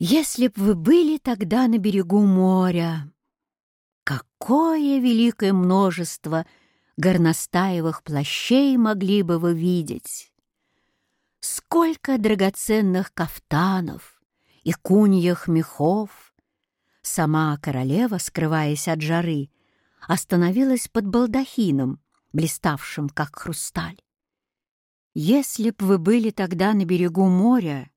Если б вы были тогда на берегу моря, какое великое множество горностаевых плащей могли бы вы видеть! Сколько драгоценных кафтанов и куньих мехов! Сама королева, скрываясь от жары, остановилась под балдахином, блиставшим, как хрусталь. Если б вы были тогда на берегу моря,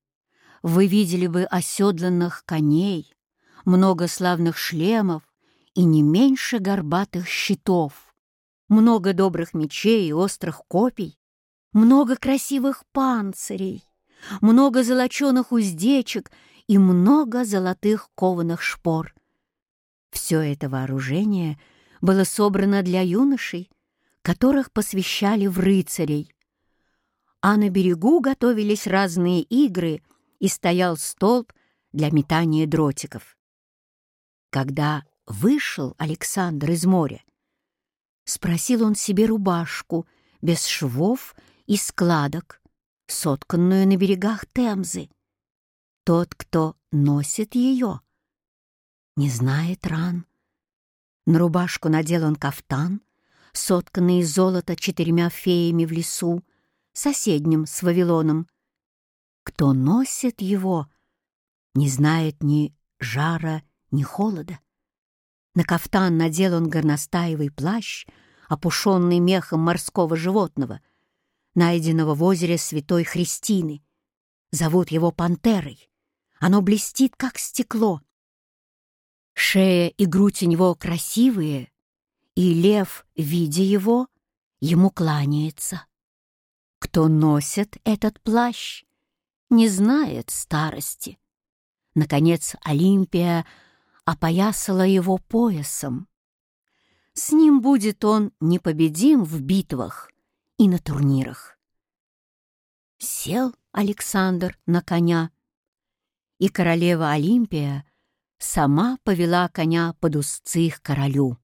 вы видели бы оседланных коней, много славных шлемов и не меньше горбатых щитов, много добрых мечей и острых копий, много красивых панцирей, много золоченых уздечек и много золотых кованых шпор. Все это вооружение было собрано для юношей, которых посвящали в рыцарей. А на берегу готовились разные игры и стоял столб для метания дротиков. Когда вышел Александр из моря, спросил он себе рубашку без швов и складок, сотканную на берегах Темзы. Тот, кто носит ее, не знает ран. На рубашку надел он кафтан, сотканный из золота четырьмя феями в лесу, соседним с Вавилоном, кто носит его, не знает ни жара, ни холода. На кафтан надел он горностаевый плащ, опушенный мехом морского животного, найденного в озере Святой Христины. Зовут его пантерой. Оно блестит, как стекло. Шея и грудь у него красивые, и лев, видя его, ему кланяется. Кто носит этот плащ, не знает старости. Наконец Олимпия опоясала его поясом. С ним будет он непобедим в битвах и на турнирах. Сел Александр на коня, и королева Олимпия сама повела коня под узцы к королю.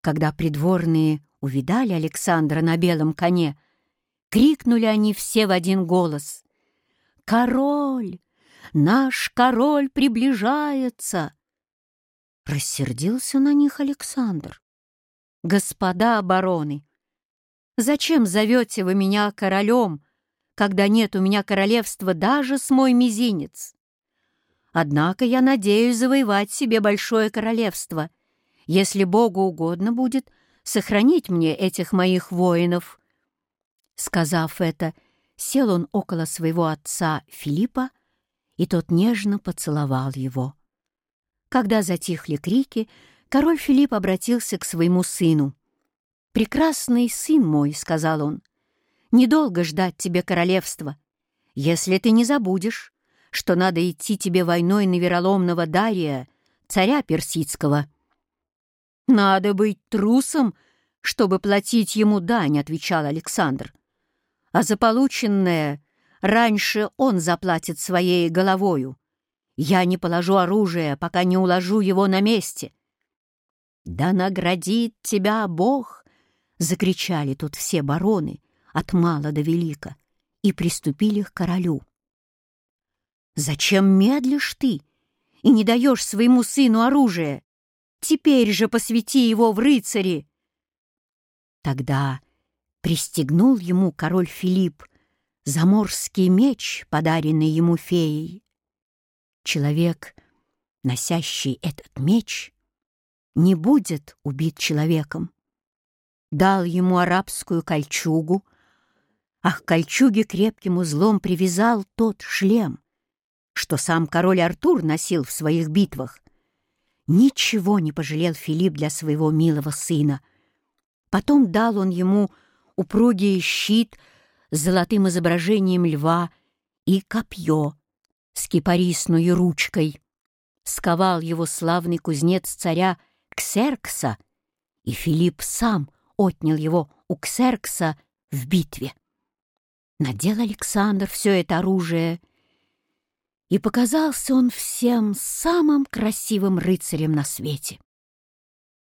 Когда придворные увидали Александра на белом коне, Крикнули они все в один голос. «Король! Наш король приближается!» Рассердился на них Александр. «Господа обороны, зачем зовете вы меня королем, когда нет у меня королевства даже с мой мизинец? Однако я надеюсь завоевать себе большое королевство, если Богу угодно будет сохранить мне этих моих воинов». Сказав это, сел он около своего отца Филиппа, и тот нежно поцеловал его. Когда затихли крики, король Филипп обратился к своему сыну. «Прекрасный сын мой», — сказал он, — «недолго ждать тебе королевства, если ты не забудешь, что надо идти тебе войной на вероломного Дария, царя персидского». «Надо быть трусом, чтобы платить ему дань», — отвечал Александр а за полученное раньше он заплатит своей головою. Я не положу оружие, пока не уложу его на месте. «Да наградит тебя Бог!» — закричали тут все бароны от мала до велика и приступили к королю. «Зачем медлишь ты и не даешь своему сыну оружие? Теперь же посвяти его в рыцари!» Тогда пристегнул ему король Филипп заморский меч, подаренный ему феей. Человек, носящий этот меч, не будет убит человеком. Дал ему арабскую кольчугу, а к кольчуге крепким узлом привязал тот шлем, что сам король Артур носил в своих битвах. Ничего не пожалел Филипп для своего милого сына. Потом дал он ему упругий щит с золотым изображением льва и копье с кипарисной ручкой. Сковал его славный кузнец царя Ксеркса, и Филипп сам отнял его у Ксеркса в битве. Надел Александр все это оружие, и показался он всем самым красивым рыцарем на свете.